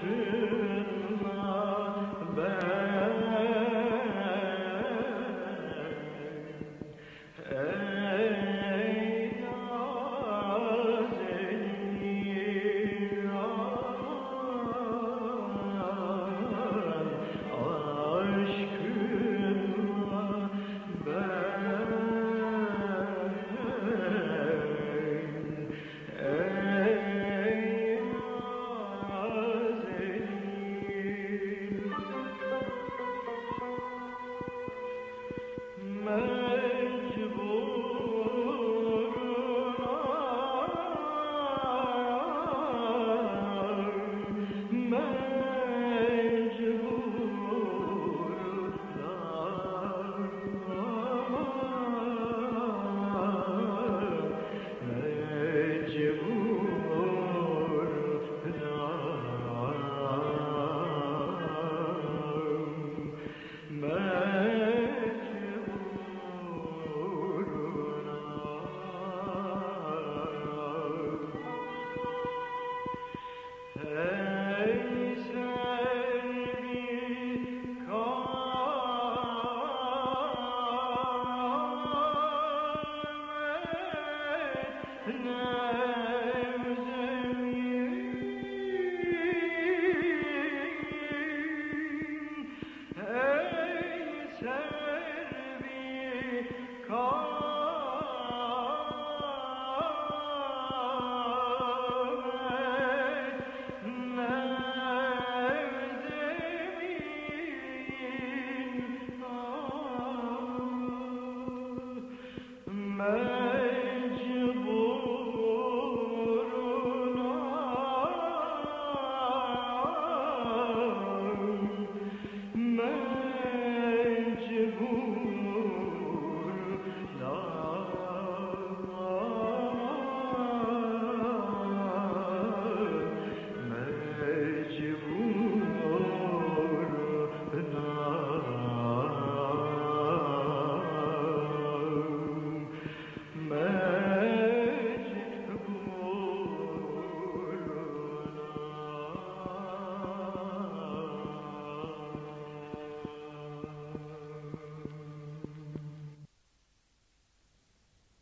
Hey Amen.